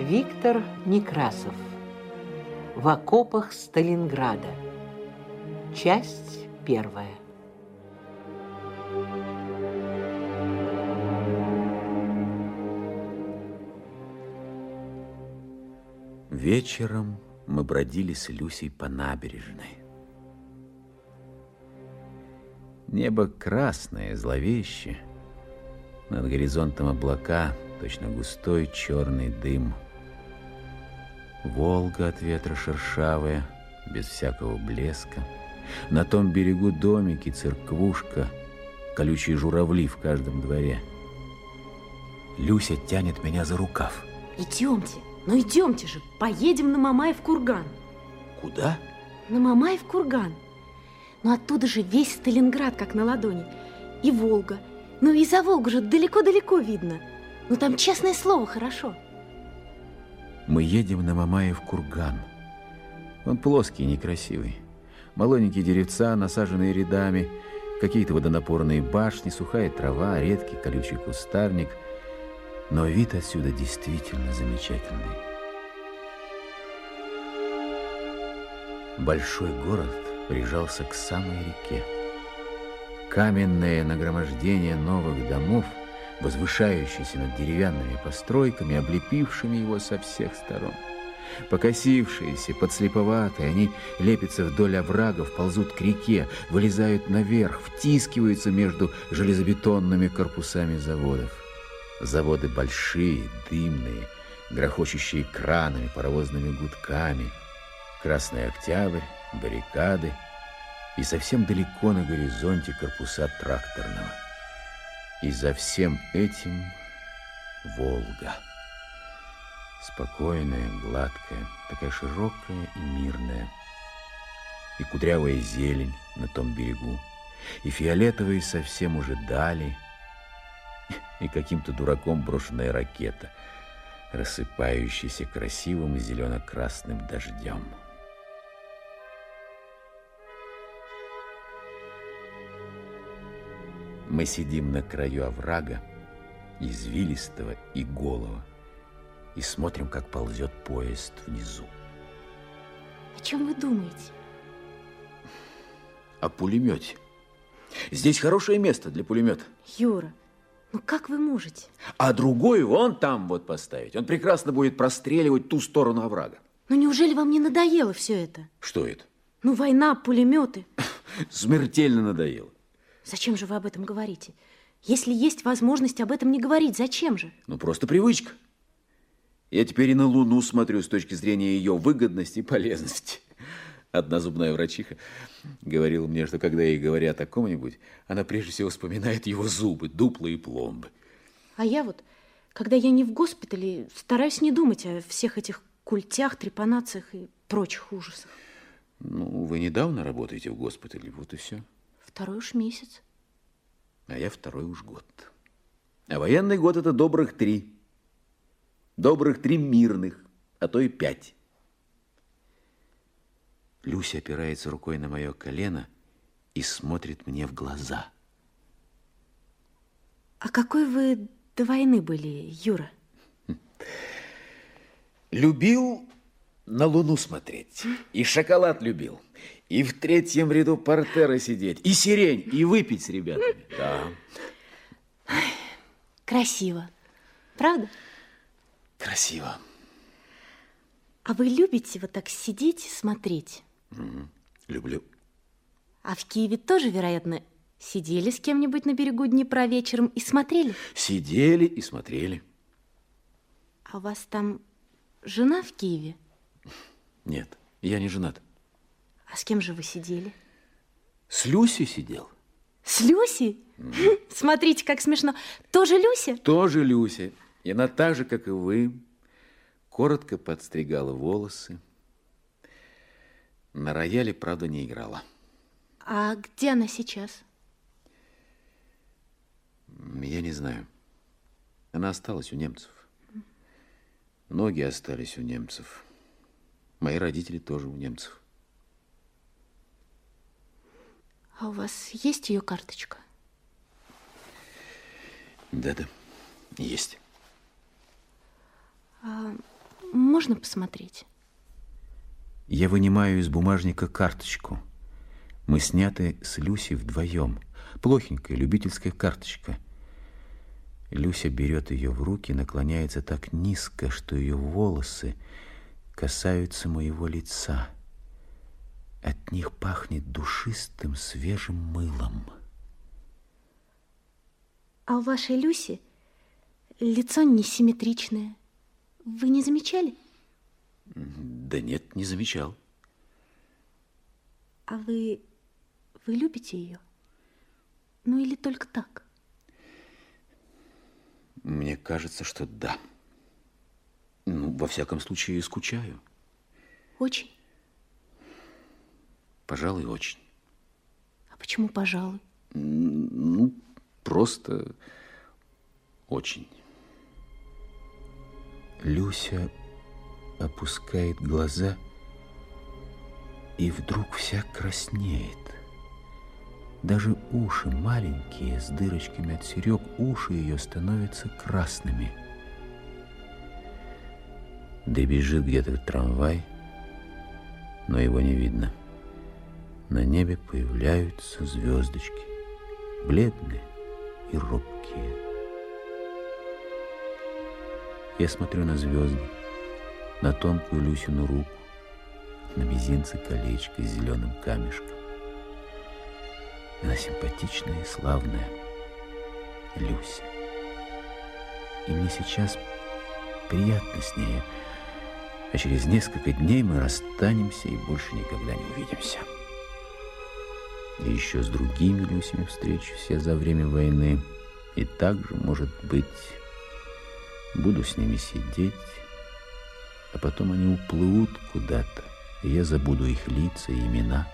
Виктор Некрасов. В окопах Сталинграда. Часть первая. Вечером мы бродили с Люсей по набережной. Небо красное, зловеще. Над горизонтом облака, точно густой черный дым – Волга от ветра шершавая, без всякого блеска. На том берегу домики, церквушка, колючие журавли в каждом дворе. Люся тянет меня за рукав. Идемте, ну идемте же, поедем на Мамаев курган. Куда? На Мамаев курган. Ну оттуда же весь Сталинград как на ладони. И Волга. Ну и за Волгу же далеко-далеко видно. Ну там, честное слово, хорошо. Мы едем на Мамаев курган. Он плоский, некрасивый. Малоненькие деревца, насаженные рядами, какие-то водонапорные башни, сухая трава, редкий колючий кустарник. Но вид отсюда действительно замечательный. Большой город прижался к самой реке. Каменное нагромождение новых домов – возвышающийся над деревянными постройками, облепившими его со всех сторон. Покосившиеся, подслеповатые, они лепятся вдоль оврагов, ползут к реке, вылезают наверх, втискиваются между железобетонными корпусами заводов. Заводы большие, дымные, грохочущие кранами, паровозными гудками. Красный октябрь, баррикады и совсем далеко на горизонте корпуса тракторного. И за всем этим Волга. Спокойная, гладкая, такая широкая и мирная. И кудрявая зелень на том берегу, и фиолетовые совсем уже дали, и каким-то дураком брошенная ракета, рассыпающаяся красивым зелено-красным дождем. Мы сидим на краю оврага, извилистого и голого, и смотрим, как ползет поезд внизу. О чем вы думаете? О пулемете. Здесь хорошее место для пулемета. Юра, ну как вы можете? А другой вон там вот поставить. Он прекрасно будет простреливать ту сторону оврага. Ну неужели вам не надоело все это? Что это? Ну война, пулеметы. Смертельно надоело. Зачем же вы об этом говорите? Если есть возможность об этом не говорить, зачем же? Ну, просто привычка. Я теперь и на Луну смотрю с точки зрения ее выгодности и полезности. Одна зубная врачиха говорила мне, что когда ей говорят о ком-нибудь, она прежде всего вспоминает его зубы, дуплы и пломбы. А я вот, когда я не в госпитале, стараюсь не думать о всех этих культях, трепанациях и прочих ужасах. Ну, вы недавно работаете в госпитале, вот и все. Второй уж месяц. А я второй уж год. А военный год это добрых три. Добрых три мирных, а то и пять. Люся опирается рукой на мое колено и смотрит мне в глаза. А какой вы до войны были, Юра? Любил на луну смотреть. И шоколад любил. И в третьем ряду портера сидеть. И сирень, и выпить с ребятами. Да. Красиво. Правда? Красиво. А вы любите вот так сидеть и смотреть? Угу. Люблю. А в Киеве тоже, вероятно, сидели с кем-нибудь на берегу Днепра вечером и смотрели? Сидели и смотрели. А у вас там жена в Киеве? Нет, я не женат. А с кем же вы сидели? С Люси сидел. С Люси? Mm. Смотрите, как смешно. Тоже Люся? Тоже Люся. И она так же, как и вы, коротко подстригала волосы. На рояле, правда, не играла. А где она сейчас? Я не знаю. Она осталась у немцев. Ноги остались у немцев. Мои родители тоже у немцев. А у вас есть ее карточка? Да-да, есть. А можно посмотреть? Я вынимаю из бумажника карточку. Мы сняты с Люси вдвоем. Плохенькая любительская карточка. Люся берет ее в руки, наклоняется так низко, что ее волосы касаются моего лица. От них пахнет душистым свежим мылом. А у вашей Люси лицо несимметричное. Вы не замечали? Да нет, не замечал. А вы... вы любите ее? Ну или только так? Мне кажется, что да. Ну, во всяком случае, скучаю. Очень? Пожалуй, очень. А почему пожалуй? Ну, просто очень. Люся опускает глаза и вдруг вся краснеет. Даже уши маленькие, с дырочками от серег, уши ее становятся красными. Добежит где-то трамвай, но его не видно. На небе появляются звездочки, бледные и робкие. Я смотрю на звезды, на тонкую Люсину руку, на мизинце колечко с зеленым камешком. Она симпатичная и славная, Люся. И мне сейчас приятно с ней, а через несколько дней мы расстанемся и больше никогда не увидимся. И еще с другими Люсями встречусь я за время войны. И также, может быть, буду с ними сидеть, а потом они уплывут куда-то, и я забуду их лица и имена.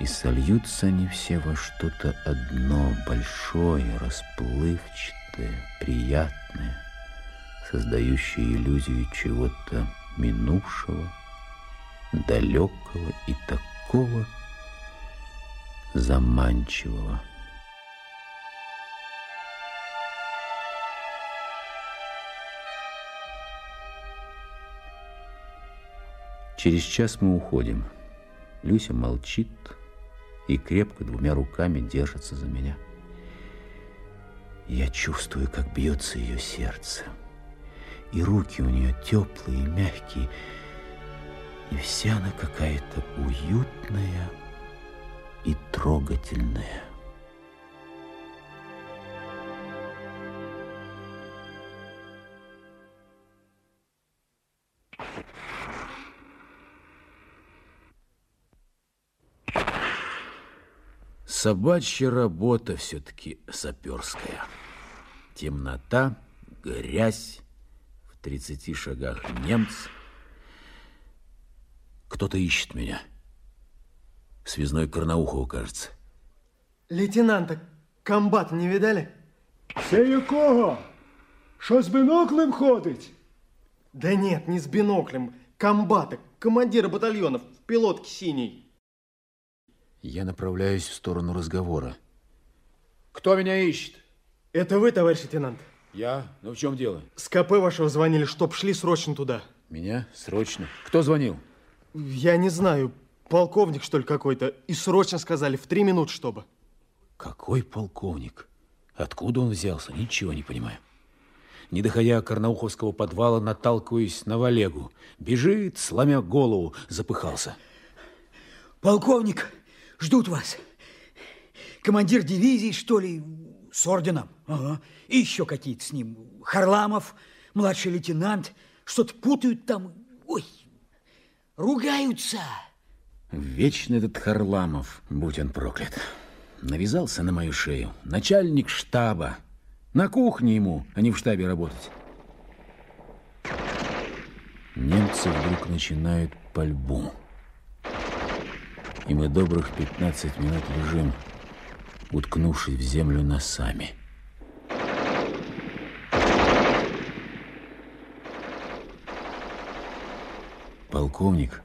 И сольются они все во что-то одно, большое, расплывчатое, приятное, создающее иллюзию чего-то минувшего, далекого и такого заманчивого. Через час мы уходим. Люся молчит и крепко двумя руками держится за меня. Я чувствую, как бьется ее сердце. И руки у нее теплые и мягкие. И вся она какая-то уютная и трогательная. Собачья работа все-таки саперская. Темнота, грязь, в 30 шагах немцы. Кто-то ищет меня. Связной Карнаухова, кажется. Лейтенанта комбат не видали? Це якого? Що з биноклем ходить? Да нет, не с биноклем. Комбата, командира батальонов, в пилотке синий. Я направляюсь в сторону разговора. Кто меня ищет? Это вы, товарищ лейтенант? Я? Ну в чем дело? С КП вашего звонили, чтоб шли срочно туда. Меня? Срочно. Кто звонил? Я не знаю, полковник, что ли, какой-то. И срочно сказали, в три минуты, чтобы. Какой полковник? Откуда он взялся? Ничего не понимаю. Не доходя Карнауховского подвала, наталкиваюсь на Валегу. Бежит, сломя голову, запыхался. Полковник, ждут вас. Командир дивизии, что ли, с орденом. Ага. И еще какие-то с ним. Харламов, младший лейтенант. Что-то путают там. Ой, ругаются. Вечно этот Харламов, будь он проклят. Навязался на мою шею. Начальник штаба. На кухне ему, а не в штабе работать. Немцы вдруг начинают пальбу и мы добрых 15 минут лежим, уткнувшись в землю носами. Полковник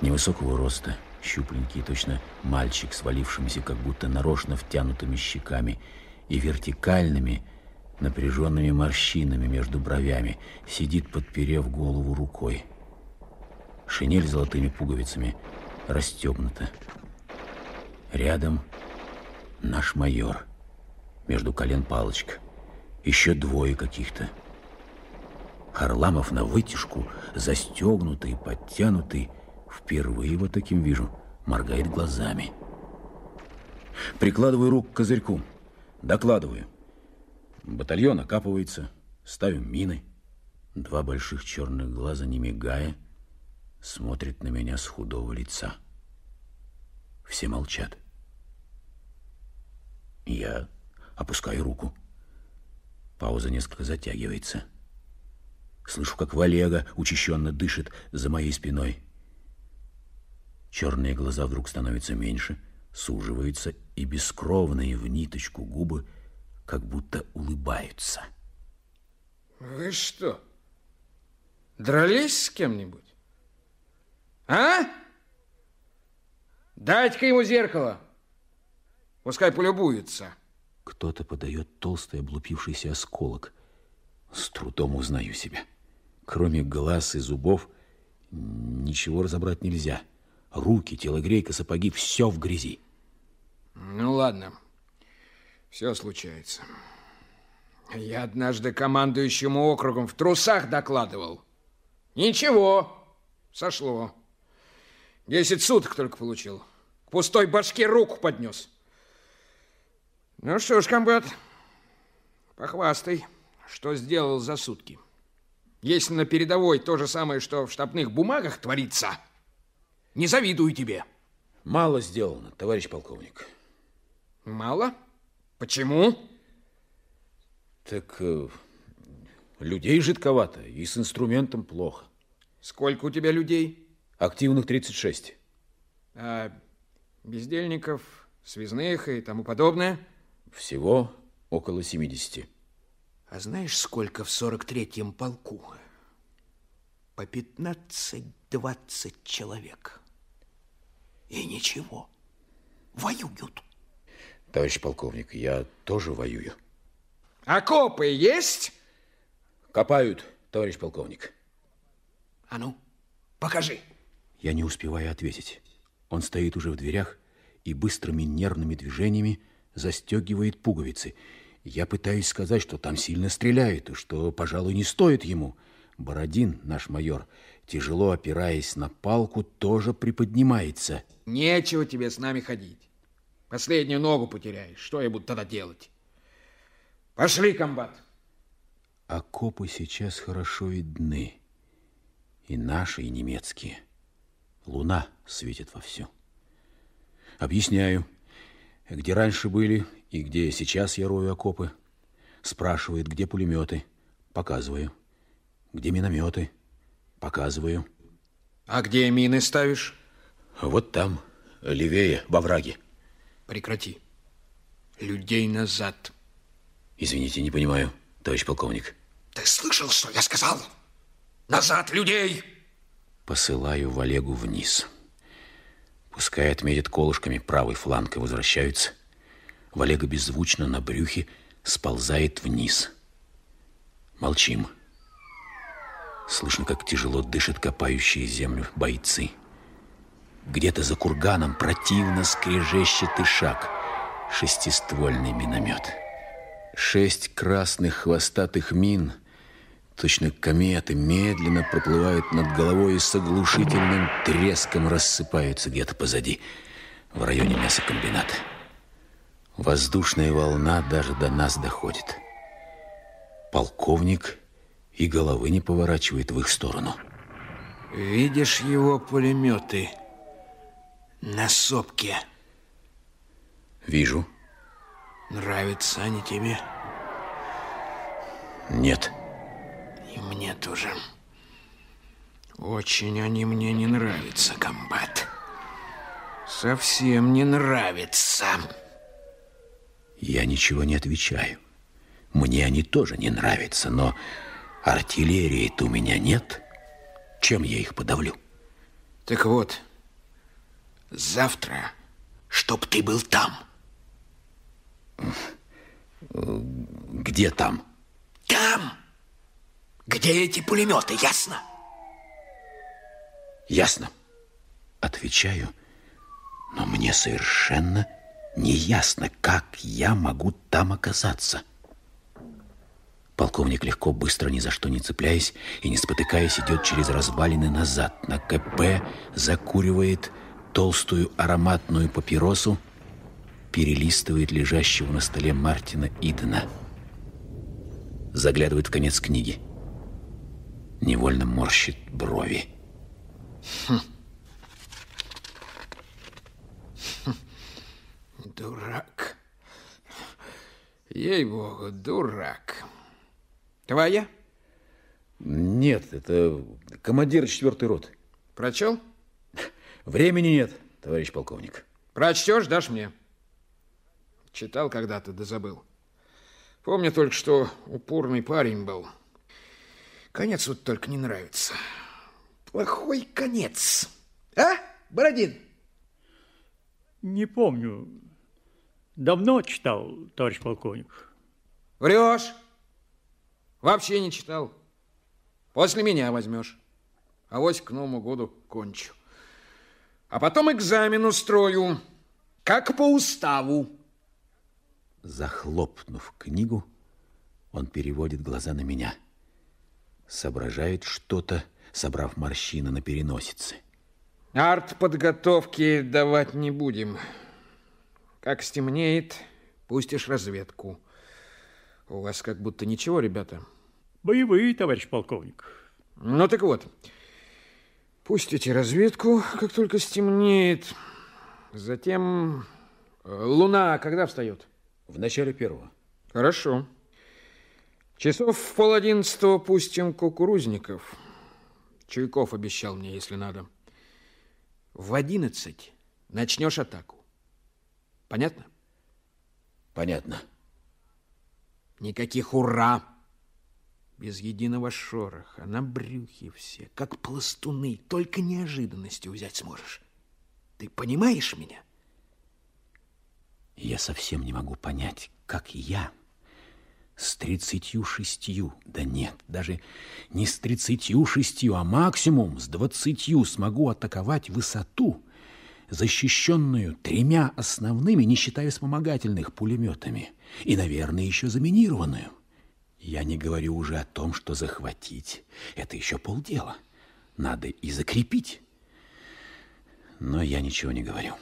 невысокого роста, щупленький, точно мальчик, свалившимся как будто нарочно втянутыми щеками и вертикальными, напряженными морщинами между бровями, сидит, подперев голову рукой. Шинель с золотыми пуговицами – расстегнута. Рядом наш майор. Между колен палочка. Еще двое каких-то. Харламов на вытяжку, застегнутый, подтянутый. Впервые вот таким вижу. Моргает глазами. Прикладываю руку к козырьку. Докладываю. Батальон окапывается. Ставим мины. Два больших черных глаза, не мигая, смотрят на меня с худого лица. Все молчат. Я опускаю руку. Пауза несколько затягивается. Слышу, как Валега учащенно дышит за моей спиной. Черные глаза вдруг становятся меньше, суживаются, и бескровные в ниточку губы как будто улыбаются. Вы что, дрались с кем-нибудь? А? Дайте-ка ему зеркало. Пускай полюбуется. Кто-то подает толстый облупившийся осколок. С трудом узнаю себя. Кроме глаз и зубов ничего разобрать нельзя. Руки, телогрейка, сапоги, все в грязи. Ну, ладно. Все случается. Я однажды командующему округом в трусах докладывал. Ничего, сошло. Десять суток только получил. К пустой башке руку поднес. Ну что ж, комбат, похвастай, что сделал за сутки. Если на передовой то же самое, что в штабных бумагах творится, не завидую тебе. Мало сделано, товарищ полковник. Мало? Почему? Так э, людей жидковато, и с инструментом плохо. Сколько у тебя людей? Активных 36. А бездельников, связных и тому подобное? Всего около 70. А знаешь, сколько в 43-м полку? По 15-20 человек. И ничего, воюют. Товарищ полковник, я тоже воюю. Окопы есть? Копают, товарищ полковник. А ну, покажи. Я не успеваю ответить. Он стоит уже в дверях и быстрыми нервными движениями застегивает пуговицы. Я пытаюсь сказать, что там сильно стреляют, и что, пожалуй, не стоит ему. Бородин, наш майор, тяжело опираясь на палку, тоже приподнимается. Нечего тебе с нами ходить. Последнюю ногу потеряешь. Что я буду тогда делать? Пошли, комбат. Окопы сейчас хорошо видны. И наши, и немецкие. Луна светит вовсю. Объясняю, где раньше были и где сейчас я рою окопы. Спрашивает, где пулеметы. Показываю. Где минометы. Показываю. А где мины ставишь? Вот там, левее, во враге. Прекрати. Людей назад. Извините, не понимаю, товарищ полковник. Ты слышал, что я сказал? Назад людей! Посылаю Валегу вниз. Пускай отметит колышками правый фланг и возвращаются. Валега беззвучно на брюхе сползает вниз. Молчим. Слышно, как тяжело дышат копающие землю бойцы. Где-то за курганом противно скрежещет и шаг. Шестиствольный миномет. Шесть красных хвостатых мин, точно кометы, медленно проплывают над головой и с оглушительным треском рассыпаются где-то позади, в районе мясокомбината. Воздушная волна даже до нас доходит. Полковник и головы не поворачивает в их сторону. Видишь его пулеметы на сопке? Вижу. Нравятся они тебе? Нет. И мне тоже. Очень они мне не нравятся, комбат. Совсем не нравится. Я ничего не отвечаю. Мне они тоже не нравятся, но артиллерии-то у меня нет. Чем я их подавлю? Так вот, завтра, чтоб ты был там. Где там? Там, где эти пулеметы, ясно? Ясно. Отвечаю, но мне совершенно не ясно, как я могу там оказаться. Полковник легко, быстро, ни за что не цепляясь и не спотыкаясь, идет через развалины назад. На КП закуривает толстую ароматную папиросу, перелистывает лежащего на столе Мартина Идена. Заглядывает в конец книги. Невольно морщит брови. Хм. Дурак. Ей-богу, дурак. Твоя? Нет, это командир четвертой роты. Прочел? Времени нет, товарищ полковник. Прочтешь, дашь мне. Читал когда-то, да забыл. Помню только, что упорный парень был. Конец вот только не нравится. Плохой конец. А, Бородин? Не помню. Давно читал, товарищ полковник. Врешь. Вообще не читал. После меня возьмешь. А вось к Новому году кончу. А потом экзамен устрою, как по уставу. Захлопнув книгу, он переводит глаза на меня. Соображает что-то, собрав морщины на переносице. Арт-подготовки давать не будем. Как стемнеет, пустишь разведку. У вас как будто ничего, ребята. Боевые, товарищ полковник. Ну так вот, пустите разведку, как только стемнеет. Затем э, луна когда встает? В начале первого. Хорошо. Часов в пол одиннадцатого пустим кукурузников. Чуйков обещал мне, если надо. В одиннадцать начнешь атаку. Понятно? Понятно. Никаких ура! Без единого шороха, на брюхе все, как пластуны, только неожиданностью взять сможешь. Ты понимаешь меня? Я совсем не могу понять, как я с тридцатью шестью, да нет, даже не с тридцатью шестью, а максимум с двадцатью смогу атаковать высоту, защищенную тремя основными, не считая вспомогательных, пулеметами, и, наверное, еще заминированную. Я не говорю уже о том, что захватить – это еще полдела. Надо и закрепить. Но я ничего не говорю.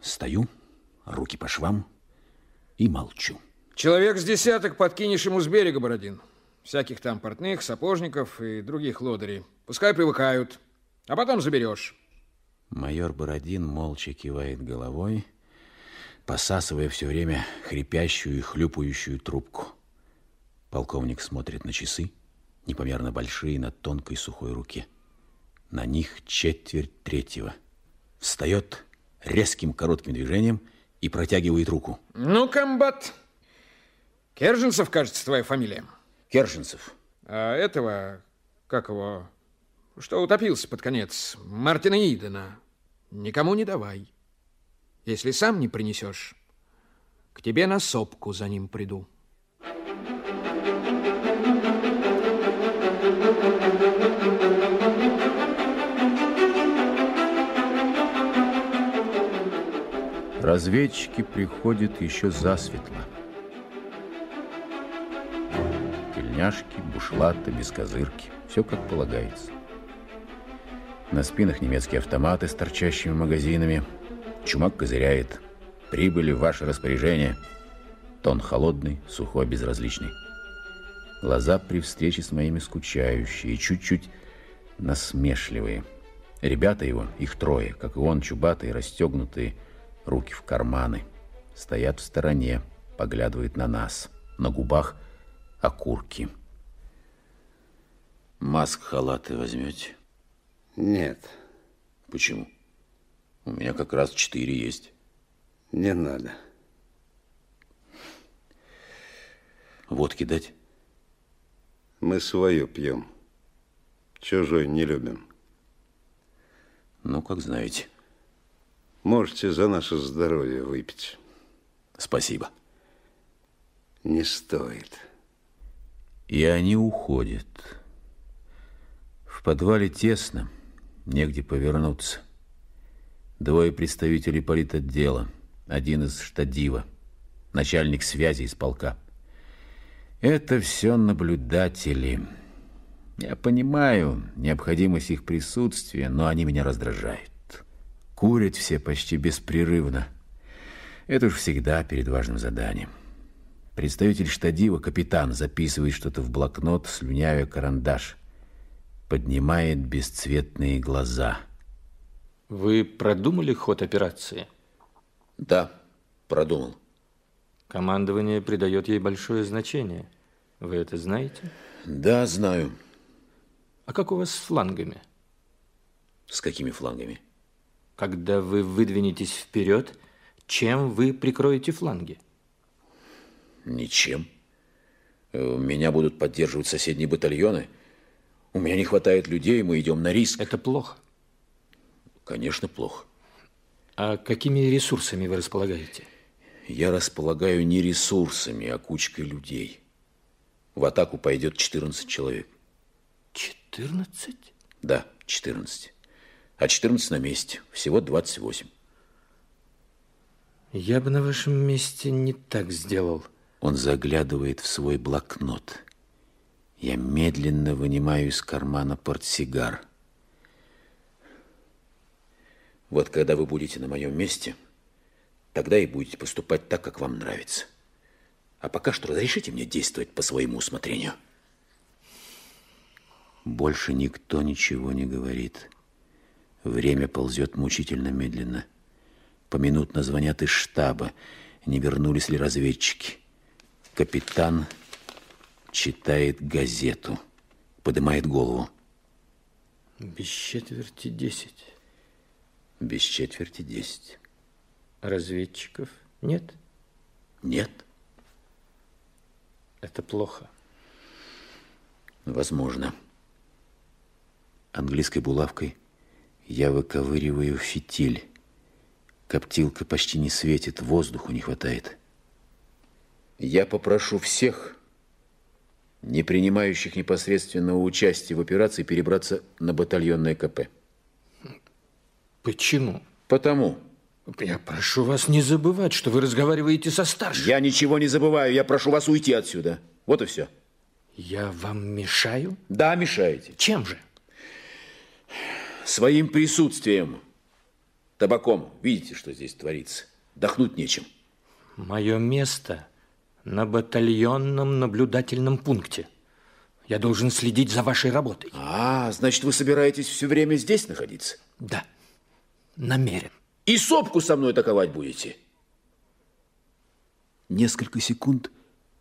Стою, руки по швам и молчу. Человек с десяток подкинешь ему с берега, Бородин. Всяких там портных, сапожников и других лодырей. Пускай привыкают, а потом заберешь. Майор Бородин молча кивает головой, посасывая все время хрипящую и хлюпающую трубку. Полковник смотрит на часы, непомерно большие на тонкой сухой руке. На них четверть третьего. Встает резким коротким движением и протягивает руку. Ну, комбат, Керженцев, кажется, твоя фамилия. Керженцев. А этого, как его, что утопился под конец, Мартина Идена, никому не давай. Если сам не принесешь, к тебе на сопку за ним приду. Разведчики приходят еще засветло. Тельняшки, бушлаты, бескозырки. Все как полагается. На спинах немецкие автоматы с торчащими магазинами. Чумак козыряет. Прибыли в ваше распоряжение. Тон холодный, сухой, безразличный. Глаза при встрече с моими скучающие чуть-чуть насмешливые. Ребята его, их трое, как и он, чубатые, расстегнутые, руки в карманы. Стоят в стороне, поглядывают на нас. На губах окурки. Маск-халаты возьмете? Нет. Почему? У меня как раз четыре есть. Не надо. Водки дать? Мы свое пьем. Чужой не любим. Ну, как знаете. Можете за наше здоровье выпить. Спасибо. Не стоит. И они уходят. В подвале тесно, негде повернуться. Двое представителей политотдела, один из штадива, начальник связи из полка. Это все наблюдатели. Я понимаю необходимость их присутствия, но они меня раздражают. Курят все почти беспрерывно. Это уж всегда перед важным заданием. Представитель штадива, капитан, записывает что-то в блокнот, слюнявя карандаш. Поднимает бесцветные глаза. Вы продумали ход операции? Да, продумал. Командование придает ей большое значение. Вы это знаете? Да, знаю. А как у вас с флангами? С какими флангами? Когда вы выдвинетесь вперед, чем вы прикроете фланги? Ничем. Э, меня будут поддерживать соседние батальоны. У меня не хватает людей, мы идем на риск. Это плохо? Конечно, плохо. А какими ресурсами вы располагаете? Я располагаю не ресурсами, а кучкой людей. В атаку пойдет 14 человек. 14? Да, 14. А 14 на месте. Всего 28. Я бы на вашем месте не так сделал. Он заглядывает в свой блокнот. Я медленно вынимаю из кармана портсигар. Вот когда вы будете на моем месте, тогда и будете поступать так, как вам нравится. А пока что разрешите мне действовать по своему усмотрению. Больше никто ничего не говорит. Время ползет мучительно медленно. Поминутно звонят из штаба, не вернулись ли разведчики. Капитан читает газету, поднимает голову. Без четверти десять. Без четверти десять. Разведчиков нет? Нет. Это плохо. Возможно. Английской булавкой я выковыриваю фитиль. Коптилка почти не светит, воздуху не хватает. Я попрошу всех, не принимающих непосредственного участия в операции, перебраться на батальонное КП. Почему? Потому. Я прошу вас не забывать, что вы разговариваете со старшим. Я ничего не забываю, я прошу вас уйти отсюда. Вот и все. Я вам мешаю? Да, мешаете. Чем же? Своим присутствием, табаком. Видите, что здесь творится? Дохнуть нечем. Мое место на батальонном наблюдательном пункте. Я должен следить за вашей работой. А, значит, вы собираетесь все время здесь находиться? Да, намерен. И сопку со мной атаковать будете? Несколько секунд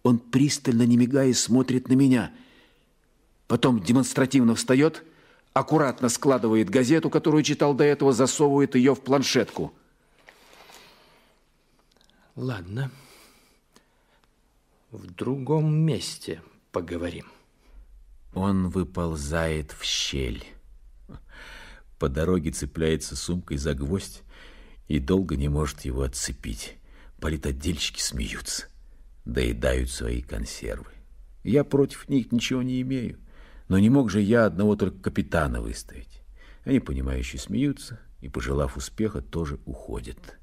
он пристально, не мигая, смотрит на меня. Потом демонстративно встает, аккуратно складывает газету, которую читал до этого, засовывает ее в планшетку. Ладно. В другом месте поговорим. Он выползает в щель. По дороге цепляется сумкой за гвоздь и долго не может его отцепить. Политотдельщики смеются, доедают свои консервы. Я против них ничего не имею, но не мог же я одного только капитана выставить. Они, понимающие, смеются и, пожелав успеха, тоже уходят.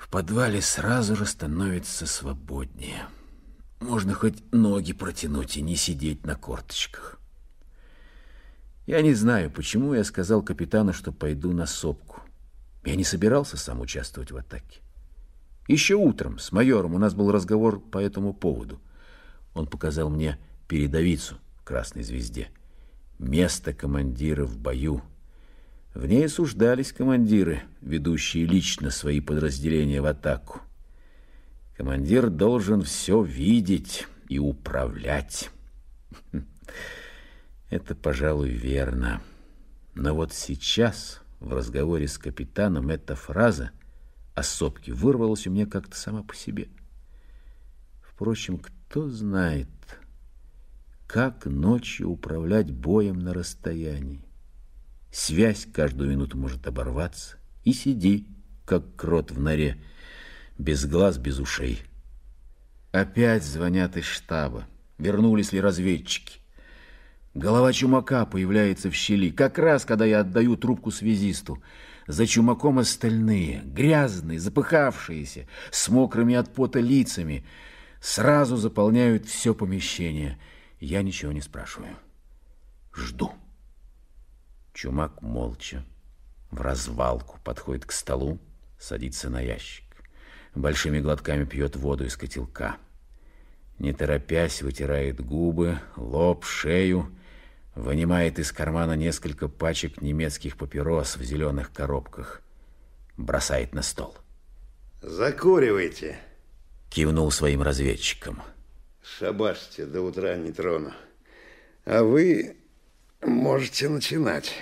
В подвале сразу же становится свободнее. Можно хоть ноги протянуть и не сидеть на корточках. Я не знаю, почему я сказал капитану, что пойду на сопку. Я не собирался сам участвовать в атаке. Еще утром с майором у нас был разговор по этому поводу. Он показал мне передовицу в красной звезде. Место командира в бою. В ней осуждались командиры, ведущие лично свои подразделения в атаку. Командир должен все видеть и управлять. Это, пожалуй, верно. Но вот сейчас в разговоре с капитаном эта фраза о сопке вырвалась у меня как-то сама по себе. Впрочем, кто знает, как ночью управлять боем на расстоянии. Связь каждую минуту может оборваться. И сиди, как крот в норе, без глаз, без ушей. Опять звонят из штаба. Вернулись ли разведчики? Голова чумака появляется в щели, как раз, когда я отдаю трубку связисту. За чумаком остальные, грязные, запыхавшиеся, с мокрыми от пота лицами, сразу заполняют все помещение. Я ничего не спрашиваю. Жду. Чумак молча, в развалку, подходит к столу, садится на ящик. Большими глотками пьет воду из котелка. Не торопясь, вытирает губы, лоб, шею, вынимает из кармана несколько пачек немецких папирос в зеленых коробках, бросает на стол. Закуривайте. Кивнул своим разведчикам. Шабашьте, до утра не трону. А вы можете начинать.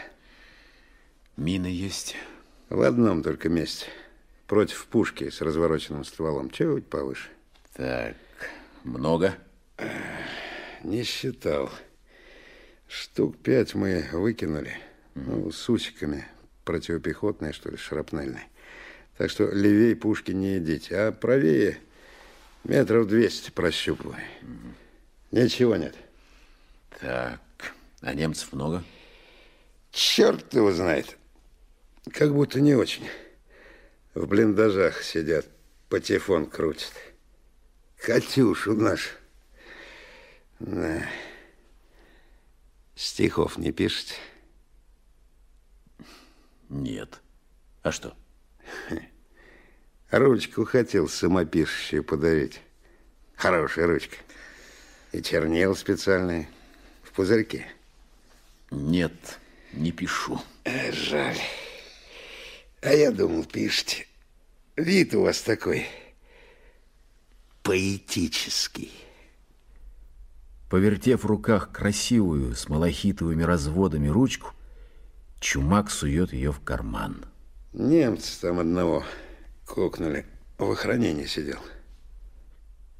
Мины есть? В одном только месте. Против пушки с развороченным стволом. Чуть повыше. Так, много? Не считал. Штук пять мы выкинули. Ну, с усиками. Противопехотные, что ли, шрапнельные. Так что левее пушки не идите. А правее метров двести прощупывай. Ничего нет. Так, а немцев много? Черт его знает. Как будто не очень. В блиндажах сидят, патефон крутят. Катюшу наш. Да. Стихов не пишете? Нет. А что? Ручку хотел самопишущую подарить. Хорошая ручка. И чернил специальный в пузырьке. Нет, не пишу. Э, жаль. А я думал, пишете. Вид у вас такой поэтический. Повертев в руках красивую с малахитовыми разводами ручку, Чумак сует ее в карман. Немцы там одного кокнули. В охранении сидел.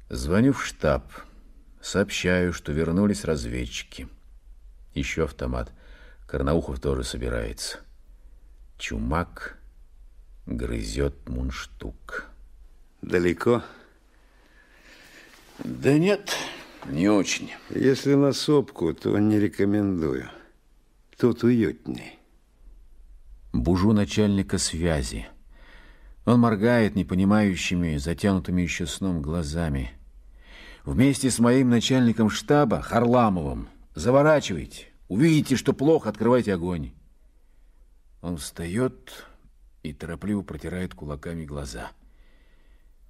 Звоню в штаб. Сообщаю, что вернулись разведчики. Еще автомат. Карнаухов тоже собирается. Чумак грызет мундштук. Далеко? Да нет, не очень. Если на сопку, то не рекомендую. Тут уютней. Бужу начальника связи. Он моргает непонимающими, затянутыми еще сном глазами. Вместе с моим начальником штаба, Харламовым, заворачивайте. Увидите, что плохо, открывайте огонь. Он встает и торопливо протирает кулаками глаза.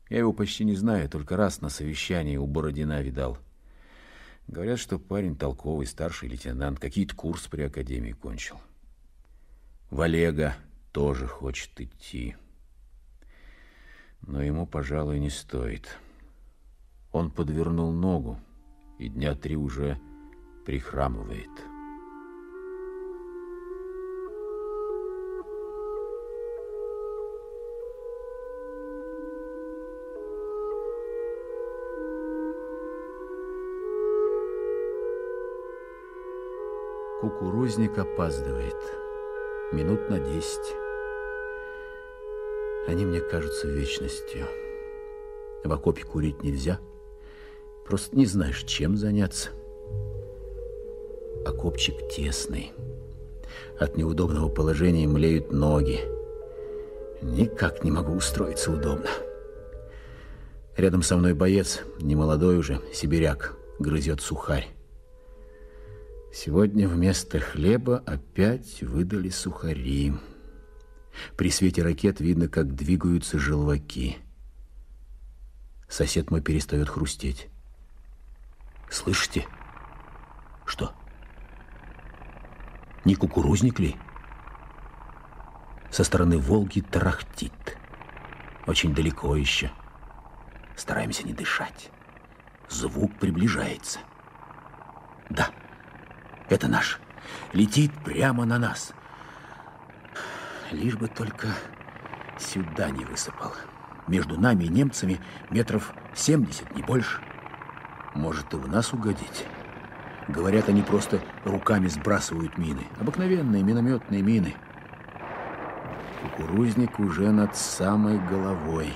Я его почти не знаю, только раз на совещании у Бородина видал. Говорят, что парень толковый, старший лейтенант, какие-то курс при академии кончил. В Олега тоже хочет идти. Но ему, пожалуй, не стоит. Он подвернул ногу и дня три уже прихрамывает. Кукурузник опаздывает. Минут на десять. Они мне кажутся вечностью. В окопе курить нельзя. Просто не знаешь, чем заняться. Окопчик тесный. От неудобного положения млеют ноги. Никак не могу устроиться удобно. Рядом со мной боец, немолодой уже, сибиряк, грызет сухарь. Сегодня вместо хлеба опять выдали сухари. При свете ракет видно, как двигаются желваки. Сосед мой перестает хрустеть. Слышите? Что? Не кукурузник ли? Со стороны Волги тарахтит. Очень далеко еще. Стараемся не дышать. Звук приближается. Да. Это наш. Летит прямо на нас. Лишь бы только сюда не высыпал. Между нами и немцами метров 70, не больше. Может и в нас угодить. Говорят, они просто руками сбрасывают мины. Обыкновенные минометные мины. Кукурузник уже над самой головой.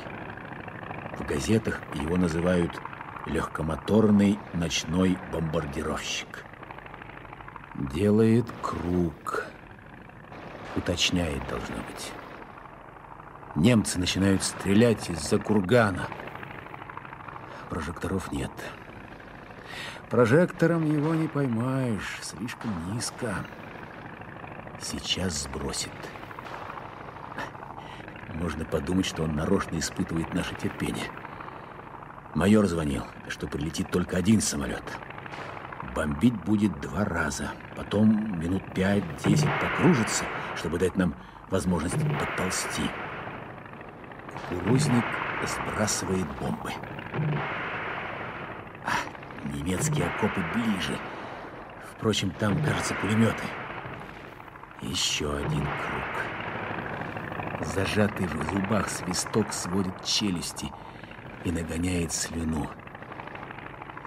В газетах его называют легкомоторный ночной бомбардировщик. Делает круг. Уточняет, должно быть. Немцы начинают стрелять из-за кургана. Прожекторов нет. Прожектором его не поймаешь, слишком низко. Сейчас сбросит. Можно подумать, что он нарочно испытывает наше терпение. Майор звонил, что прилетит только один самолет. Бомбить будет два раза. Потом минут пять-десять покружится, чтобы дать нам возможность подползти. Кукурузник сбрасывает бомбы. Немецкие окопы ближе. Впрочем, там, кажется, пулеметы. Еще один круг. Зажатый в зубах свисток сводит челюсти и нагоняет слюну.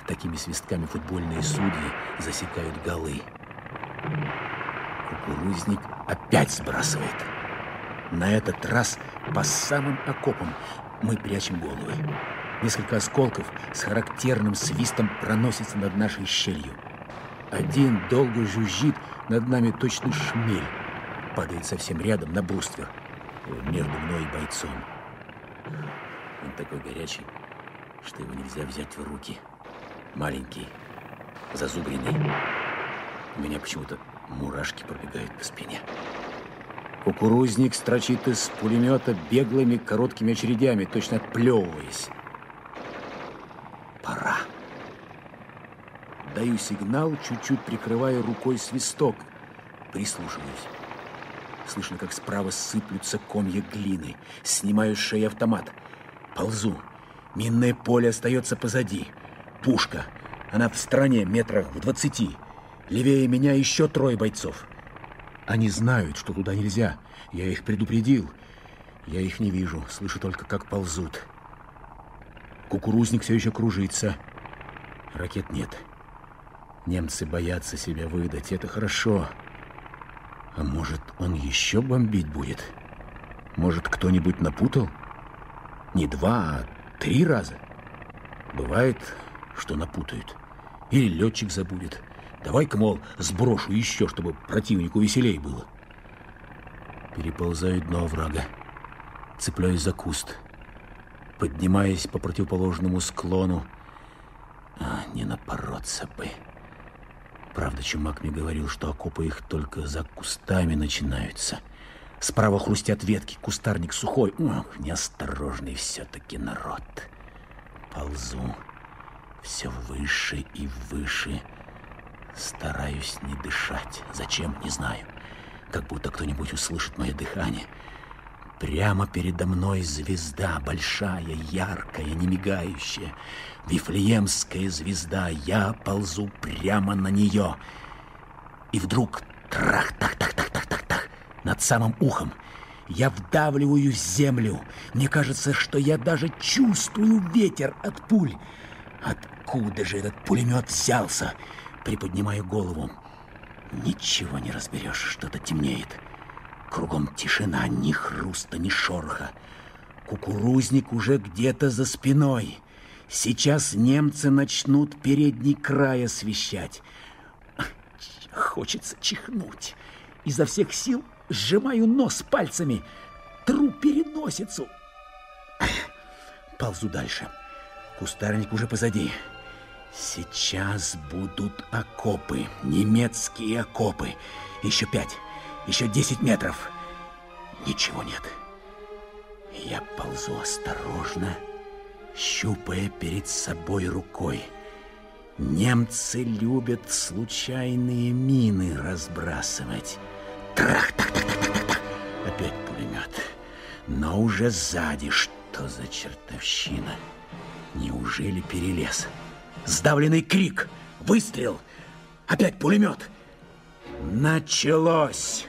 Такими свистками футбольные судьи засекают голы. Кукурузник опять сбрасывает. На этот раз по самым окопам мы прячем головы. Несколько осколков с характерным свистом проносятся над нашей щелью. Один долго жужжит над нами точно шмель. Падает совсем рядом на бруствер. Между мной и бойцом. Он такой горячий, что его нельзя взять в руки. Маленький, зазубренный. У меня почему-то мурашки пробегают по спине. Кукурузник строчит из пулемета беглыми короткими очередями, точно отплевываясь. Даю сигнал, чуть-чуть прикрывая рукой свисток. Прислушиваюсь. Слышно, как справа сыплются комья глины. Снимаю с шеи автомат. Ползу. Минное поле остается позади. Пушка. Она в стороне, метрах в двадцати. Левее меня еще трое бойцов. Они знают, что туда нельзя. Я их предупредил. Я их не вижу, слышу только, как ползут. Кукурузник все еще кружится. Ракет нет. Немцы боятся себя выдать. Это хорошо. А может, он еще бомбить будет? Может, кто-нибудь напутал? Не два, а три раза. Бывает, что напутают. Или летчик забудет. Давай-ка, мол, сброшу еще, чтобы противнику веселей было. Переползаю дно врага. Цепляюсь за куст. Поднимаясь по противоположному склону. А, не напороться бы. Правда, Чумак мне говорил, что окопы их только за кустами начинаются. Справа хрустят ветки, кустарник сухой. Ох, неосторожный все-таки народ. Ползу все выше и выше. Стараюсь не дышать. Зачем, не знаю. Как будто кто-нибудь услышит мое дыхание. Прямо передо мной звезда, большая, яркая, не мигающая. Вифлеемская звезда. Я ползу прямо на нее. И вдруг трах-так-так-так-так-так-так над самым ухом. Я вдавливаю землю. Мне кажется, что я даже чувствую ветер от пуль. Откуда же этот пулемет взялся? Приподнимаю голову. Ничего не разберешь, что-то темнеет. Кругом тишина, ни хруста, ни шороха. Кукурузник уже где-то за спиной. Сейчас немцы начнут передний край освещать. Хочется чихнуть. Изо всех сил сжимаю нос пальцами. Тру переносицу. Ползу дальше. Кустарник уже позади. Сейчас будут окопы, немецкие окопы. Еще пять, еще десять метров. Ничего нет. Я ползу осторожно, щупая перед собой рукой. Немцы любят случайные мины разбрасывать. Трах, так, так, так, так, так, так. Опять пулемет. Но уже сзади. Что за чертовщина? Неужели перелез? Сдавленный крик. Выстрел. Опять пулемет. Началось.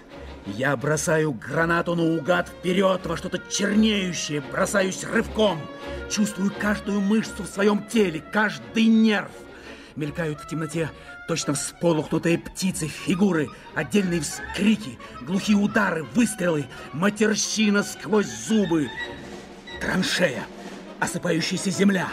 Я бросаю гранату наугад вперед во что-то чернеющее, бросаюсь рывком. Чувствую каждую мышцу в своем теле, каждый нерв. Мелькают в темноте точно всполохнутые птицы, фигуры, отдельные вскрики, глухие удары, выстрелы, матерщина сквозь зубы. Траншея, осыпающаяся земля.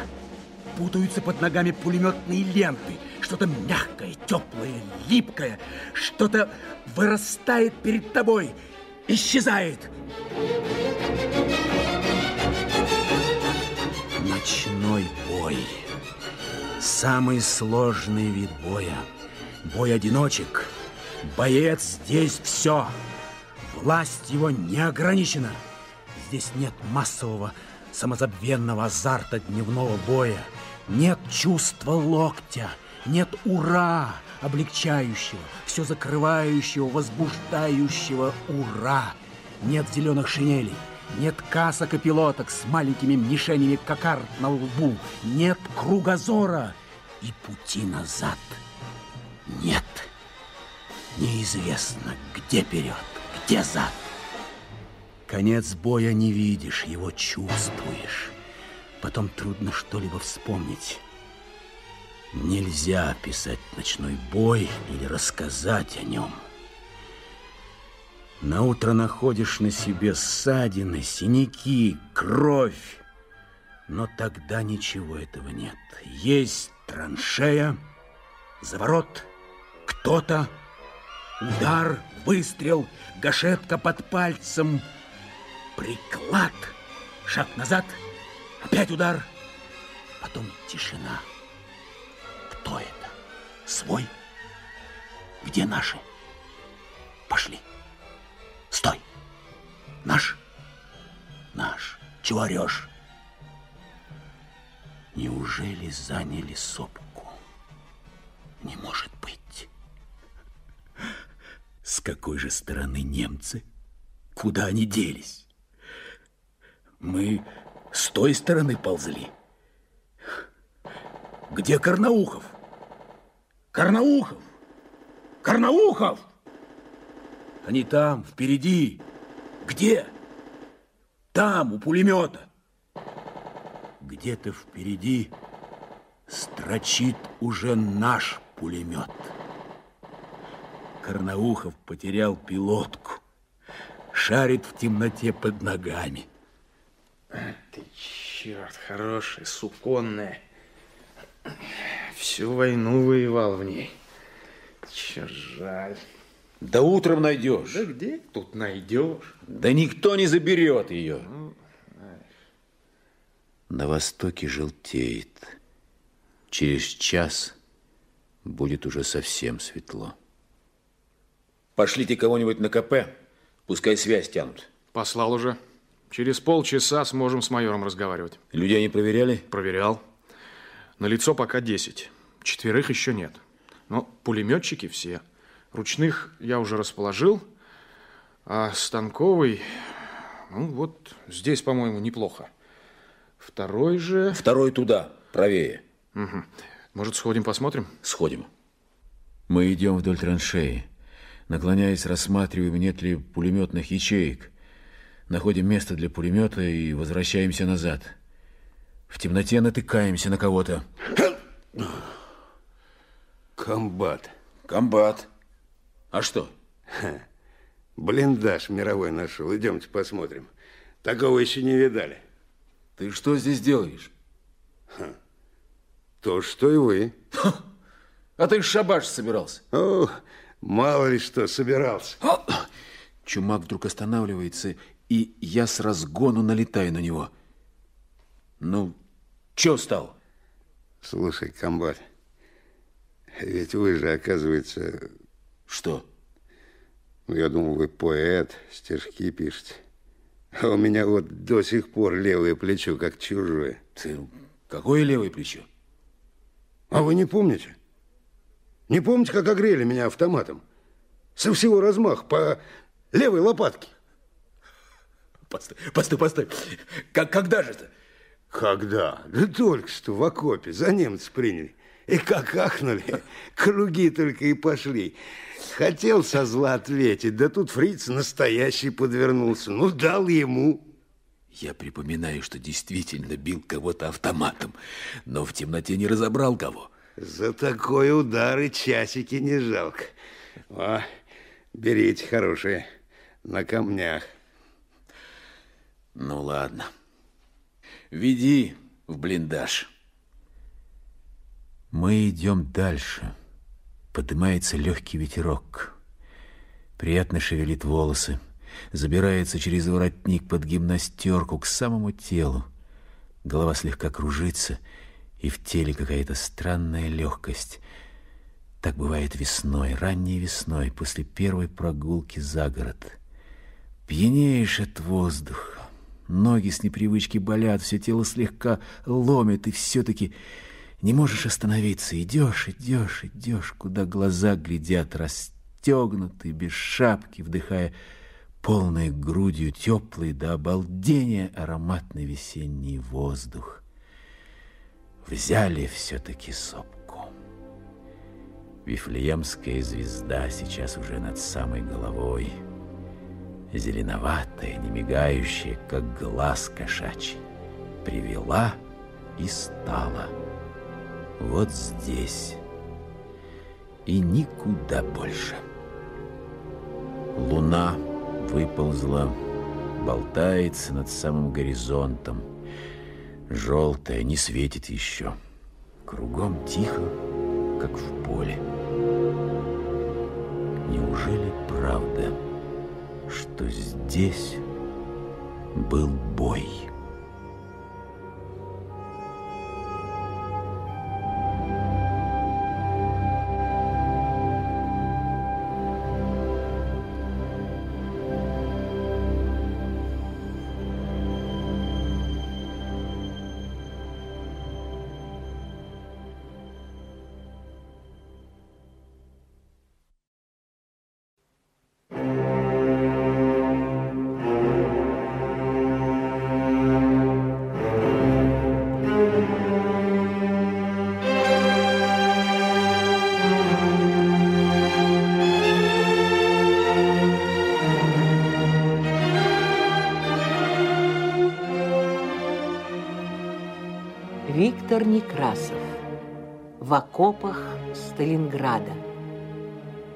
Путаются под ногами пулеметные ленты. Что-то мягкое, теплое, липкое. Что-то вырастает перед тобой, исчезает. Ночной бой. Самый сложный вид боя. Бой одиночек. Боец здесь все. Власть его не ограничена. Здесь нет массового, самозабвенного азарта дневного боя. Нет чувства локтя, нет ура, облегчающего, все закрывающего, возбуждающего ура. Нет зеленых шинелей, нет касок и пилоток с маленькими мишенями кокард на лбу, нет кругозора и пути назад. Нет, неизвестно, где вперед, где зад. Конец боя не видишь, его чувствуешь. Потом трудно что-либо вспомнить. Нельзя описать ночной бой или рассказать о нем. На утро находишь на себе ссадины, синяки, кровь. Но тогда ничего этого нет. Есть траншея, заворот, кто-то, удар, выстрел, гашетка под пальцем, приклад, шаг назад, опять удар, потом тишина. Свой? Где наши? Пошли. Стой! Наш? Наш. Чего орешь? Неужели заняли сопку? Не может быть. С какой же стороны немцы? Куда они делись? Мы с той стороны ползли. Где Карнаухов? Карнаухов! Карнаухов! Они там, впереди. Где? Там, у пулемета. Где-то впереди строчит уже наш пулемет. Карнаухов потерял пилотку. Шарит в темноте под ногами. Ты черт, хорошая, суконная. Всю войну воевал в ней. Черт, жаль. Да утром найдешь. Да где тут найдешь? Да никто не заберет ее. На востоке желтеет. Через час будет уже совсем светло. Пошлите кого-нибудь на КП, пускай связь тянут. Послал уже. Через полчаса сможем с майором разговаривать. Людей не проверяли? Проверял. На лицо пока 10. Четверых еще нет. Но пулеметчики все. Ручных я уже расположил, а станковый, ну вот здесь, по-моему, неплохо. Второй же... Второй туда, правее. Угу. Может, сходим посмотрим? Сходим. Мы идем вдоль траншеи. Наклоняясь, рассматриваем, нет ли пулеметных ячеек. Находим место для пулемета и возвращаемся назад. В темноте натыкаемся на кого-то. Комбат. Комбат. А что? Ха. Блиндаж мировой нашел. Идемте посмотрим. Такого еще не видали. Ты что здесь делаешь? Ха. То, что и вы. Ха. А ты шабаш собирался. О, мало ли что собирался. О! Чумак вдруг останавливается, и я с разгону налетаю на него. Ну, чё стал? Слушай, комбат, ведь вы же, оказывается... Что? Ну, я думал, вы поэт, стишки пишете. А у меня вот до сих пор левое плечо как чужое. Ты какое левое плечо? А вы не помните? Не помните, как огрели меня автоматом? Со всего размах по левой лопатке. Постой, постой, постой. Как, когда же это? Когда? Да только что в окопе за немцы приняли. И как ахнули, круги только и пошли. Хотел со зла ответить, да тут фриц настоящий подвернулся. Ну, дал ему. Я припоминаю, что действительно бил кого-то автоматом, но в темноте не разобрал кого. За такой удар и часики не жалко. О, берите хорошие, на камнях. Ну, ладно. Веди в блиндаж. Мы идем дальше. Поднимается легкий ветерок. Приятно шевелит волосы. Забирается через воротник под гимнастерку к самому телу. Голова слегка кружится, и в теле какая-то странная легкость. Так бывает весной, ранней весной, после первой прогулки за город. Пьянеешь от воздуха. Ноги с непривычки болят, все тело слегка ломит, и все-таки не можешь остановиться. Идешь, идешь, идешь, куда глаза глядят, расстегнутый, без шапки, вдыхая полной грудью теплый до обалдения ароматный весенний воздух. Взяли все-таки сопку. Вифлеемская звезда сейчас уже над самой головой. Зеленоватая, не мигающая, как глаз кошачий. Привела и стала вот здесь и никуда больше. Луна выползла, болтается над самым горизонтом. Желтая, не светит еще. Кругом тихо, как в поле. Неужели правда, что здесь был бой? Виктор Некрасов. В окопах Сталинграда.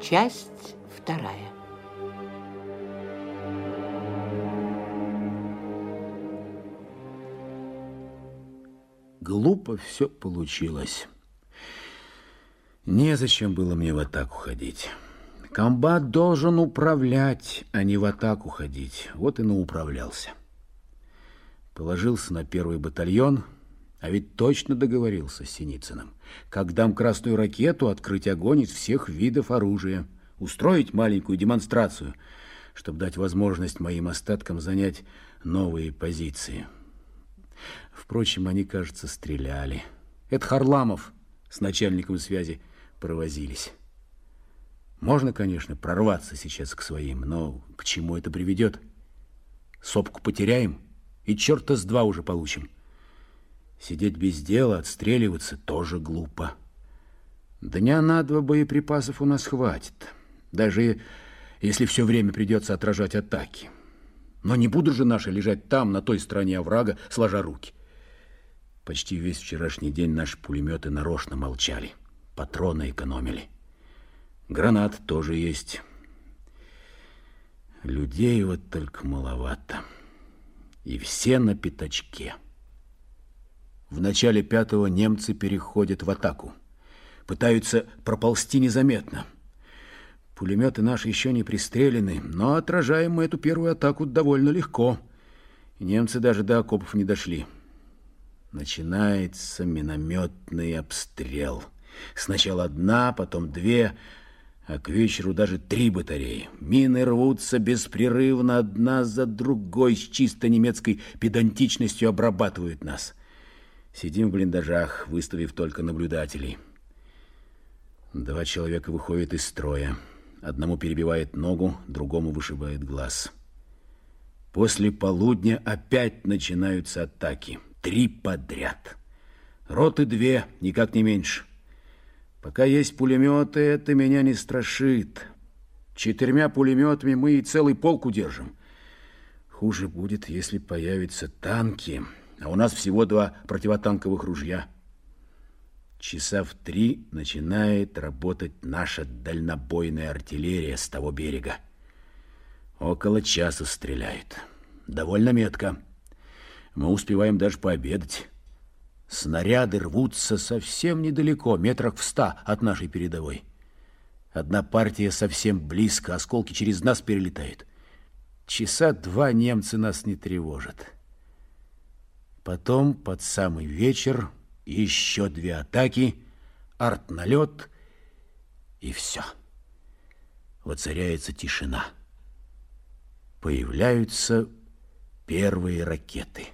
Часть вторая. Глупо все получилось. Незачем было мне в атаку ходить. Комбат должен управлять, а не в атаку ходить. Вот и науправлялся. Положился на первый батальон, а ведь точно договорился с Синицыным. Как дам красную ракету, открыть огонь из всех видов оружия, устроить маленькую демонстрацию, чтобы дать возможность моим остаткам занять новые позиции. Впрочем, они, кажется, стреляли. Это Харламов с начальником связи провозились. Можно, конечно, прорваться сейчас к своим, но к чему это приведет? Сопку потеряем, и черта с два уже получим. Сидеть без дела, отстреливаться тоже глупо. Дня на два боеприпасов у нас хватит, даже если все время придется отражать атаки. Но не будут же наши лежать там, на той стороне оврага, сложа руки. Почти весь вчерашний день наши пулеметы нарочно молчали, патроны экономили. Гранат тоже есть. Людей вот только маловато. И все на пятачке. В начале пятого немцы переходят в атаку. Пытаются проползти незаметно. Пулеметы наши еще не пристрелены, но отражаем мы эту первую атаку довольно легко. Немцы даже до окопов не дошли. Начинается минометный обстрел. Сначала одна, потом две, а к вечеру даже три батареи. Мины рвутся беспрерывно одна за другой, с чисто немецкой педантичностью обрабатывают нас. Сидим в блиндажах, выставив только наблюдателей. Два человека выходят из строя. Одному перебивает ногу, другому вышибает глаз. После полудня опять начинаются атаки. Три подряд. Роты две, никак не меньше. Пока есть пулеметы, это меня не страшит. Четырьмя пулеметами мы и целый полк удержим. Хуже будет, если появятся танки, а у нас всего два противотанковых ружья. Часа в три начинает работать наша дальнобойная артиллерия с того берега. Около часа стреляют. Довольно метко. Мы успеваем даже пообедать. Снаряды рвутся совсем недалеко, метрах в ста от нашей передовой. Одна партия совсем близко, осколки через нас перелетают. Часа два немцы нас не тревожат. Потом, под самый вечер, еще две атаки, артналет, и все. Воцаряется тишина. Появляются первые ракеты.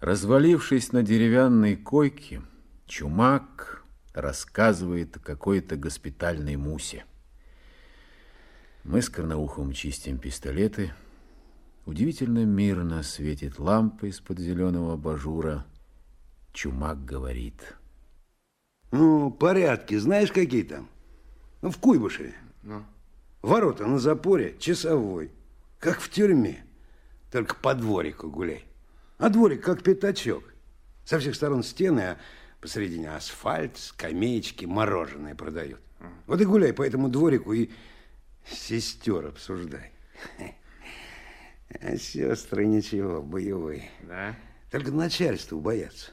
Развалившись на деревянной койке, Чумак рассказывает о какой-то госпитальной мусе. Мы с Корноухом чистим пистолеты. Удивительно мирно светит лампа из-под зеленого абажура. Чумак говорит. Ну, порядки, знаешь, какие там? Ну, в Куйбышеве. Ну? Ворота на запоре, часовой. Как в тюрьме. Только по дворику гуляй. А дворик как пятачок. Со всех сторон стены, а посередине асфальт, скамеечки, мороженое продают. Вот и гуляй по этому дворику и Сестер обсуждай. А сестры ничего, боевые. Да? Только начальству боятся.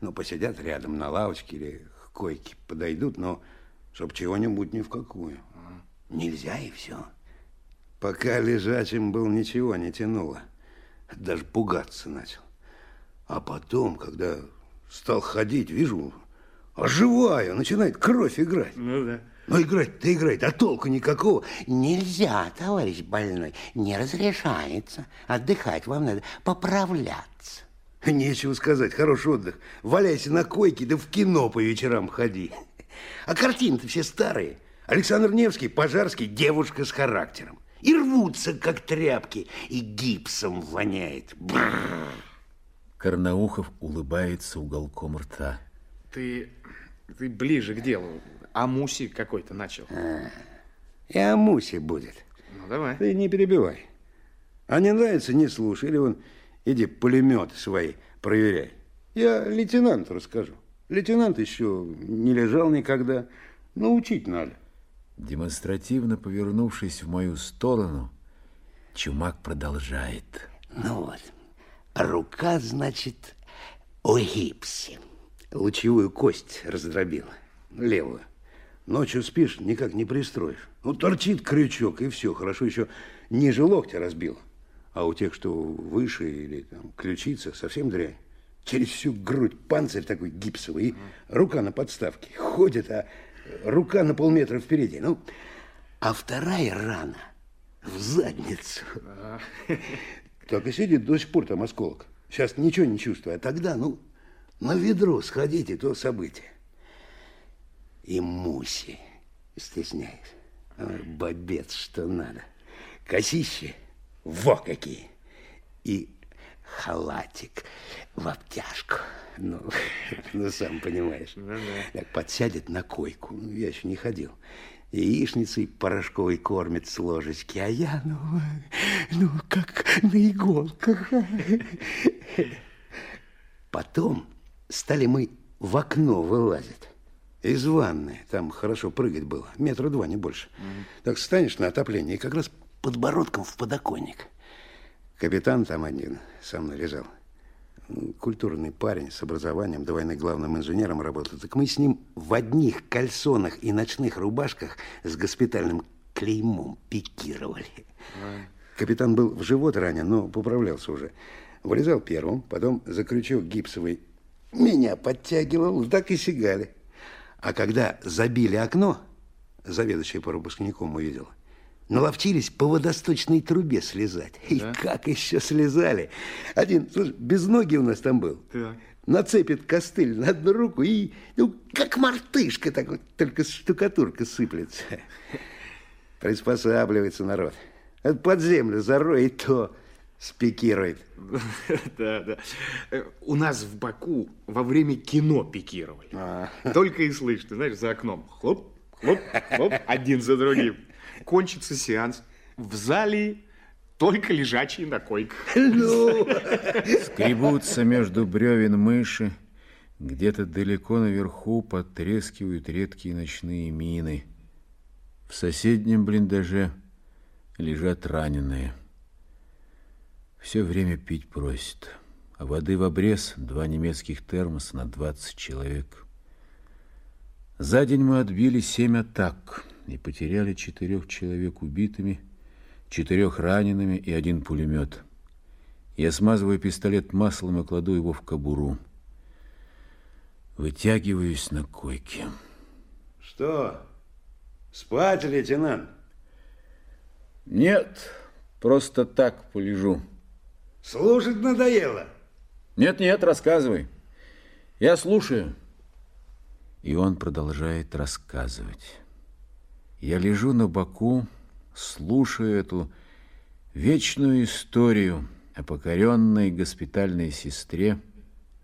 Ну, посидят рядом на лавочке или к койке подойдут, но чтоб чего-нибудь ни в какую. Нельзя и все. Пока лежачим был, ничего не тянуло. Даже пугаться начал. А потом, когда стал ходить, вижу, оживаю, начинает кровь играть. Ну да. Ну, играть-то играет, а толку никакого. Нельзя, товарищ больной, не разрешается. Отдыхать вам надо, поправляться. Нечего сказать, хороший отдых. Валяйся на койке, да в кино по вечерам ходи. А картины-то все старые. Александр Невский, Пожарский, девушка с характером. И рвутся, как тряпки, и гипсом воняет. Бррр. Карнаухов улыбается уголком рта. Ты, ты ближе к делу. О Мусе какой-то начал. А, и о Мусе будет. Ну, давай. Ты не перебивай. А не нравится, не слушай. Или вон, иди пулеметы свои проверяй. Я лейтенанту расскажу. Лейтенант еще не лежал никогда. Научить надо. Демонстративно повернувшись в мою сторону, Чумак продолжает. Ну вот, рука, значит, о гипсе. Лучевую кость раздробила, левую. Ночью спишь, никак не пристроишь. Ну, торчит крючок, и все. Хорошо еще ниже локтя разбил. А у тех, что выше или там, ключица, совсем дрянь. Через всю грудь панцирь такой гипсовый, и рука на подставке. Ходит, а рука на полметра впереди. Ну, а вторая рана в задницу. Так и сидит до сих пор там осколок. Сейчас ничего не чувствую. А тогда, ну, на ведро сходите, то событие. И Муси стесняюсь. Ой, бобец, что надо. Косище, во какие. И халатик в обтяжку. Ну, ну сам понимаешь. Ну, да. Так подсядет на койку. Ну, я еще не ходил. Яичницей порошковой кормит с ложечки, а я, ну, ну, как на иголках. Потом стали мы в окно вылазить. Из ванны. Там хорошо прыгать было. Метра два, не больше. Так станешь на отопление и как раз подбородком в подоконник. Капитан там один со мной лежал. Культурный парень с образованием, до войны главным инженером работал. Так мы с ним в одних кальсонах и ночных рубашках с госпитальным клеймом пикировали. Капитан был в живот ранен, но поправлялся уже. Вылезал первым, потом за крючок гипсовый меня подтягивал, так и сигали. А когда забили окно, заведующий по выпускникам увидел, наловчились по водосточной трубе слезать. И как еще слезали. Один, слушай, без ноги у нас там был. Так. Нацепит костыль на одну руку и, ну, как мартышка, так вот, только штукатурка сыплется. Приспосабливается народ. Под землю зарой, и то спикирует. Да, да. У нас в Баку во время кино пикировали. Только и слышно, знаешь, за окном. Хлоп, хлоп, хлоп, один за другим. Кончится сеанс. В зале только лежачие на койках. Скребутся между бревен мыши, Где-то далеко наверху потрескивают редкие ночные мины. В соседнем блиндаже лежат раненые. Все время пить просит. А воды в обрез, два немецких термоса на 20 человек. За день мы отбили семь атак и потеряли четырех человек убитыми, четырех ранеными и один пулемет. Я смазываю пистолет маслом и кладу его в кобуру. Вытягиваюсь на койке. Что? Спать, лейтенант? Нет, просто так полежу. Слушать надоело. Нет-нет, рассказывай. Я слушаю. И он продолжает рассказывать. Я лежу на боку, слушаю эту вечную историю о покоренной госпитальной сестре,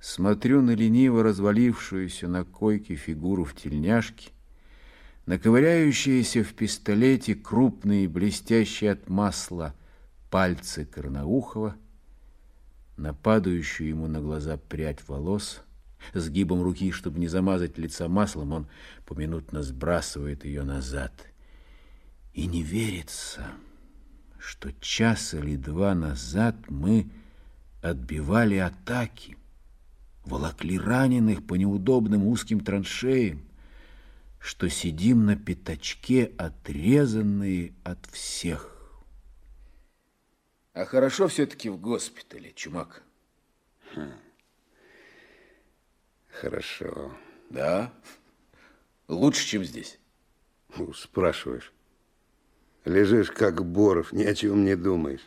Смотрю на лениво развалившуюся на койке фигуру в тельняшке, на ковыряющиеся в пистолете крупные, блестящие от масла пальцы Корнаухова, на падающую ему на глаза прядь волос, сгибом руки, чтобы не замазать лица маслом, он поминутно сбрасывает ее назад. И не верится, что час или два назад мы отбивали атаки, волокли раненых по неудобным узким траншеям, что сидим на пятачке, отрезанные от всех. А хорошо все-таки в госпитале, Чумак. Хм. Хорошо. Да? Лучше, чем здесь? Ну, спрашиваешь. Лежишь, как Боров, ни о чем не думаешь.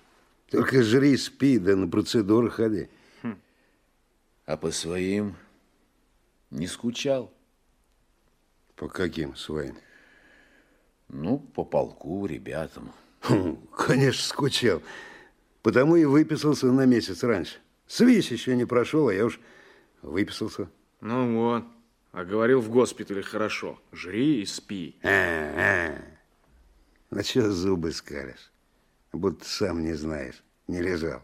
Только жри, спи, да на процедуры ходи. А по своим не скучал? По каким своим? Ну, по полку, ребятам. Хм, конечно, скучал. Потому и выписался на месяц раньше. Свись еще не прошел, а я уж выписался. Ну вот. А говорил в госпитале хорошо. Жри и спи. А, -а. На что зубы скалишь? Будто сам не знаешь, не лежал.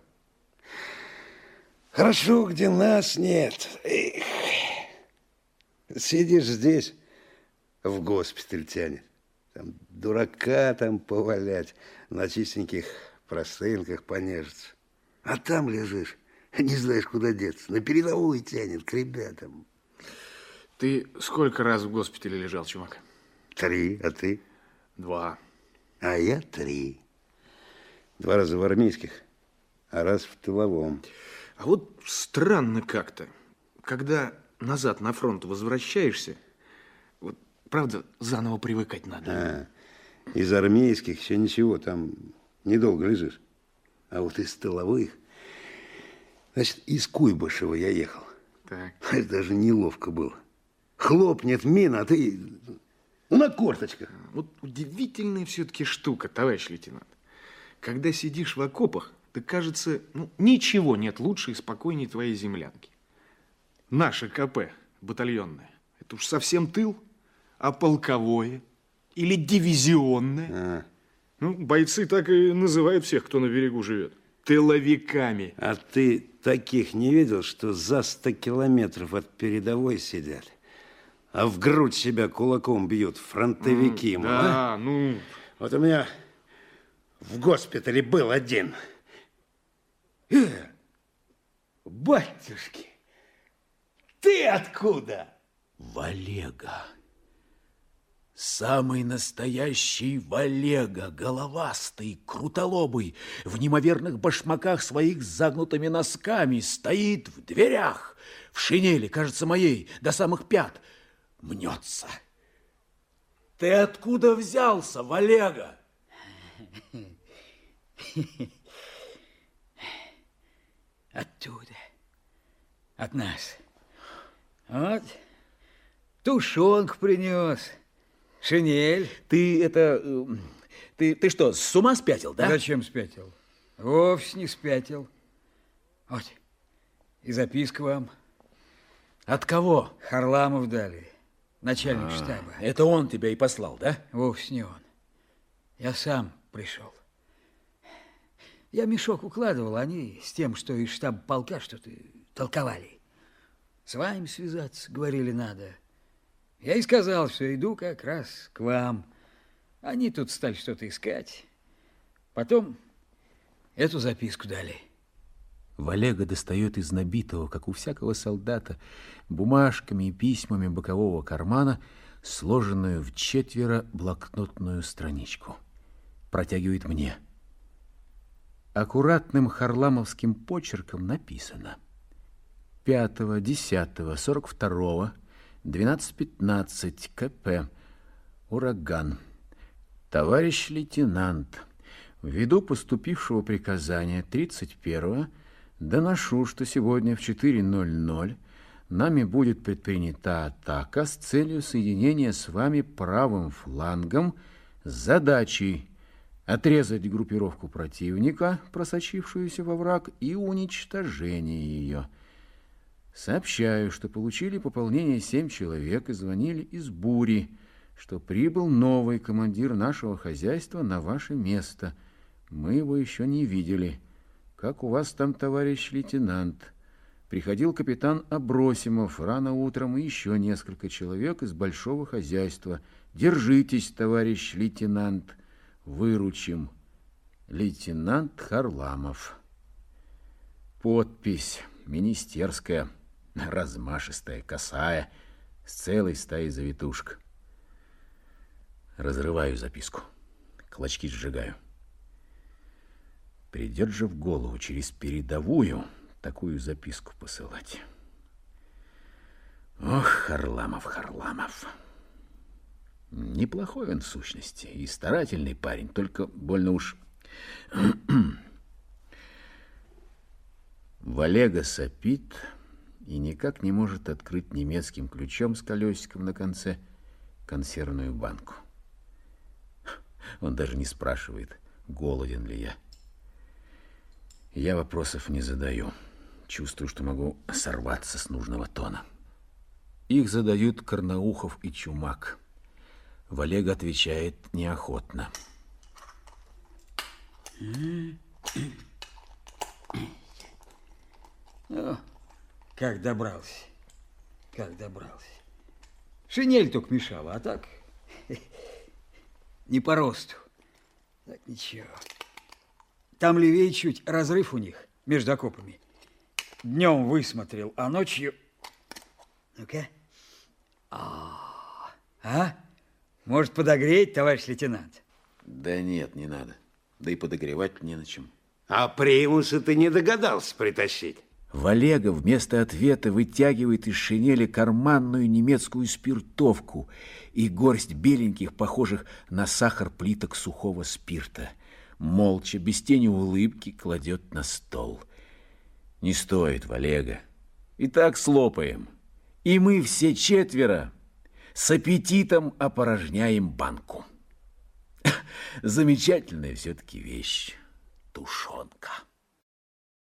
Хорошо, где нас нет. Эх. Сидишь здесь, в госпиталь тянет. Там дурака там повалять, на чистеньких простынках понежиться. А там лежишь, не знаешь, куда деться. На передовую тянет к ребятам. Ты сколько раз в госпитале лежал, чувак? Три, а ты? Два. А я три. Два раза в армейских, а раз в тыловом. А вот странно как-то, когда назад на фронт возвращаешься, вот, правда, заново привыкать надо. А, из армейских еще ничего, там недолго лежишь. А вот из тыловых, значит, из Куйбышева я ехал. Так. Это даже неловко было. Хлопнет мина, а ты ну, на корточках. Вот удивительная все-таки штука, товарищ лейтенант. Когда сидишь в окопах, так кажется, ну, ничего нет лучше и спокойнее твоей землянки. Наше КП батальонное, это уж совсем тыл, а полковое или дивизионное. А. Ну, бойцы так и называют всех, кто на берегу живет. Тыловиками. А ты таких не видел, что за 100 километров от передовой сидят, а в грудь себя кулаком бьют фронтовики? Mm, да, а? ну... Вот у меня в госпитале был один – Э, батюшки, ты откуда? Валега. Самый настоящий Валега, головастый, крутолобый, в неимоверных башмаках своих с загнутыми носками, стоит в дверях, в шинели, кажется, моей, до самых пят, мнется. Ты откуда взялся, Валега? Оттуда. От нас. Вот. Тушенку принес. Шинель. Ты это... Э, ты, ты что, с ума спятил, да? Зачем спятил? Вовсе не спятил. Вот. И записка вам. От кого? Харламов дали. Начальник а, штаба. Это он тебя и послал, да? Вовсе не он. Я сам пришел. Я мешок укладывал, они с тем, что из штаба полка что-то толковали. С вами связаться, говорили, надо. Я и сказал, что иду как раз к вам. Они тут стали что-то искать. Потом эту записку дали. Валега достает из набитого, как у всякого солдата, бумажками и письмами бокового кармана сложенную в четверо блокнотную страничку. Протягивает мне. Аккуратным харламовским почерком написано. 5, 10, 42, 12-15 КП. Ураган. Товарищ лейтенант, ввиду поступившего приказания 31-го доношу, что сегодня в 4.00 нами будет предпринята атака с целью соединения с вами правым флангом с задачей отрезать группировку противника, просочившуюся во враг, и уничтожение ее. Сообщаю, что получили пополнение семь человек и звонили из бури, что прибыл новый командир нашего хозяйства на ваше место. Мы его еще не видели. Как у вас там, товарищ лейтенант? Приходил капитан Абросимов рано утром и еще несколько человек из большого хозяйства. Держитесь, товарищ лейтенант, выручим. Лейтенант Харламов. Подпись министерская, размашистая, косая, с целой стаей завитушек. Разрываю записку, клочки сжигаю. Придет же в голову через передовую такую записку посылать. Ох, Харламов, Харламов. Неплохой он в сущности и старательный парень, только больно уж... Валега сопит и никак не может открыть немецким ключом с колесиком на конце консервную банку. Он даже не спрашивает, голоден ли я. Я вопросов не задаю. Чувствую, что могу сорваться с нужного тона. Их задают Карнаухов и Чумак. Валега отвечает неохотно. О, как добрался, как добрался. Шинель только мешала, а так не по росту. Так ничего. Там левее чуть разрыв у них между окопами. Днем высмотрел, а ночью... Ну-ка. А, а? Может, подогреть, товарищ лейтенант? Да нет, не надо. Да и подогревать не на чем. А примусы ты не догадался притащить? Валега вместо ответа вытягивает из шинели карманную немецкую спиртовку и горсть беленьких, похожих на сахар плиток сухого спирта. Молча, без тени улыбки, кладет на стол. Не стоит, Валега. И так слопаем. И мы все четверо с аппетитом опорожняем банку. Замечательная все-таки вещь. Тушенка.